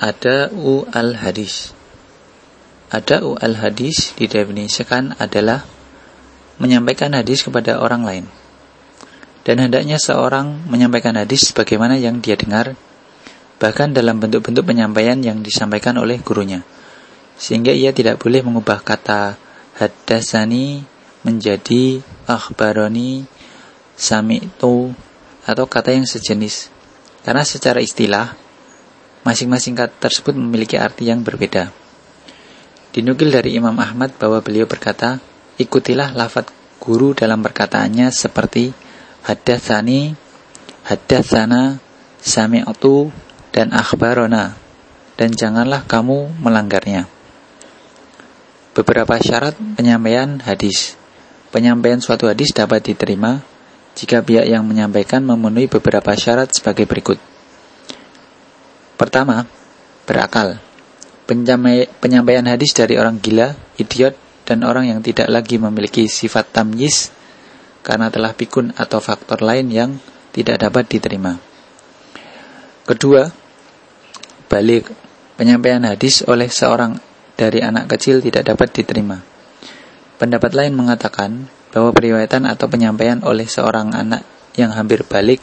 Ada u al-hadis. Ada u al-hadis didefinisikan adalah menyampaikan hadis kepada orang lain. Dan hendaknya seorang menyampaikan hadis bagaimana yang dia dengar, bahkan dalam bentuk-bentuk penyampaian yang disampaikan oleh gurunya. Sehingga ia tidak boleh mengubah kata hadasani menjadi akhbaroni sami'tu atau kata yang sejenis. Karena secara istilah, masing-masing kata tersebut memiliki arti yang berbeda. Dinukil dari Imam Ahmad bahwa beliau berkata, ikutilah lafat guru dalam perkataannya seperti hadatsani, hadatsana, sami'tu, dan akhbarona, dan janganlah kamu melanggarnya. Beberapa syarat penyampaian hadis. Penyampaian suatu hadis dapat diterima jika pihak yang menyampaikan memenuhi beberapa syarat sebagai berikut. Pertama, berakal. Penyampaian hadis dari orang gila, idiot, dan orang yang tidak lagi memiliki sifat tamyiz karena telah pikun atau faktor lain yang tidak dapat diterima. Kedua, balik penyampaian hadis oleh seorang dari anak kecil tidak dapat diterima. Pendapat lain mengatakan bahwa periwayatan atau penyampaian oleh seorang anak yang hampir balik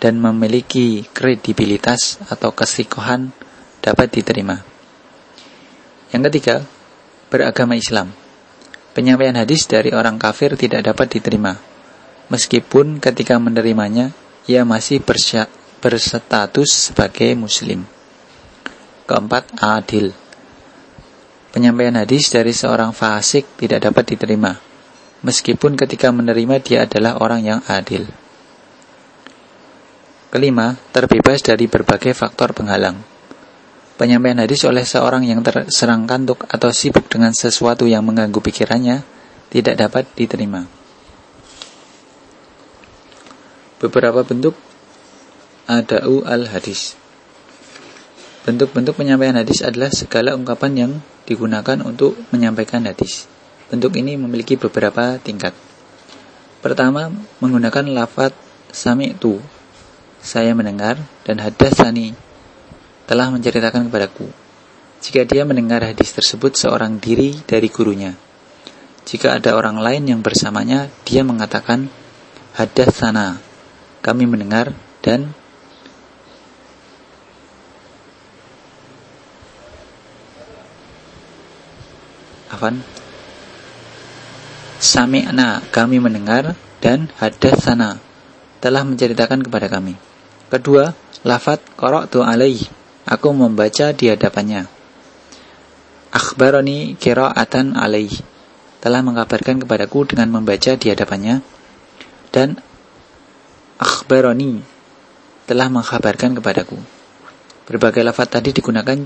dan memiliki kredibilitas atau kesikohan dapat diterima. Yang ketiga, beragama Islam. Penyampaian hadis dari orang kafir tidak dapat diterima, meskipun ketika menerimanya ia masih berstatus sebagai muslim. Keempat, adil. Penyampaian hadis dari seorang fasik tidak dapat diterima, meskipun ketika menerima dia adalah orang yang adil. Kelima, terbebas dari berbagai faktor penghalang. Penyampaian hadis oleh seorang yang terserang kantuk atau sibuk dengan sesuatu yang mengganggu pikirannya tidak dapat diterima. Beberapa bentuk ada'u al-hadis. Bentuk-bentuk penyampaian hadis adalah segala ungkapan yang digunakan untuk menyampaikan hadis. Bentuk ini memiliki beberapa tingkat. Pertama, menggunakan lafat sami'tu, saya mendengar, dan hadasani, telah menceritakan kepadaku. Jika dia mendengar hadis tersebut seorang diri dari gurunya. Jika ada orang lain yang bersamanya, dia mengatakan, hadas sana, kami mendengar, dan Afan Sami'na kami mendengar dan hadas sana telah menceritakan kepada kami. Kedua, lafat qara'tu alaihi Aku membaca di hadapannya. Akhbaroni kira'atan alaih. Telah mengabarkan kepadaku dengan membaca di hadapannya. Dan akhbaroni telah mengkabarkan kepadaku. Berbagai lafaz tadi digunakan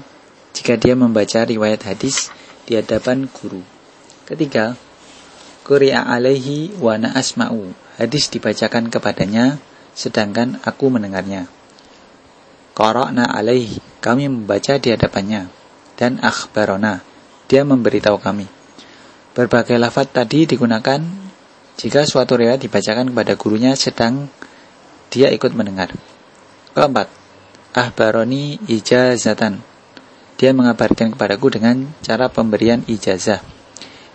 jika dia membaca riwayat hadis di hadapan guru. Ketiga, Kuri'a alaihi wa asma'u. Hadis dibacakan kepadanya, sedangkan aku mendengarnya. Qara'na alaihi, kami membaca di hadapannya. Dan akhbarona, dia memberitahu kami. Berbagai lafaz tadi digunakan jika suatu riwayat dibacakan kepada gurunya sedang dia ikut mendengar. Keempat, ahbaroni ijazatan. Dia mengabarkan kepadaku dengan cara pemberian ijazah.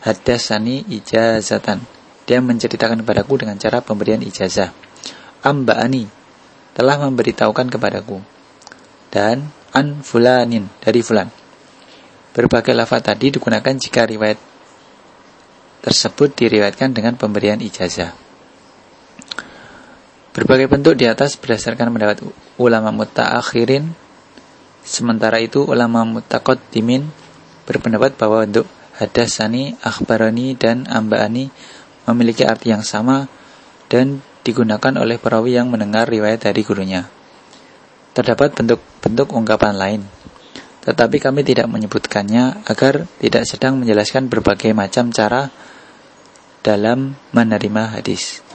Hadasani ijazatan. Dia menceritakan kepadaku dengan cara pemberian ijazah. Amba'ani telah memberitahukan kepadaku dan an fulanin dari fulan. Berbagai lafaz tadi digunakan jika riwayat tersebut diriwayatkan dengan pemberian ijazah. Berbagai bentuk di atas berdasarkan pendapat ulama mutaakhirin, sementara itu ulama mutaqaddimin berpendapat bahwa untuk hadasani, akhbarani, dan amba'ani memiliki arti yang sama dan digunakan oleh perawi yang mendengar riwayat dari gurunya. Terdapat bentuk-bentuk ungkapan lain, tetapi kami tidak menyebutkannya agar tidak sedang menjelaskan berbagai macam cara dalam menerima hadis.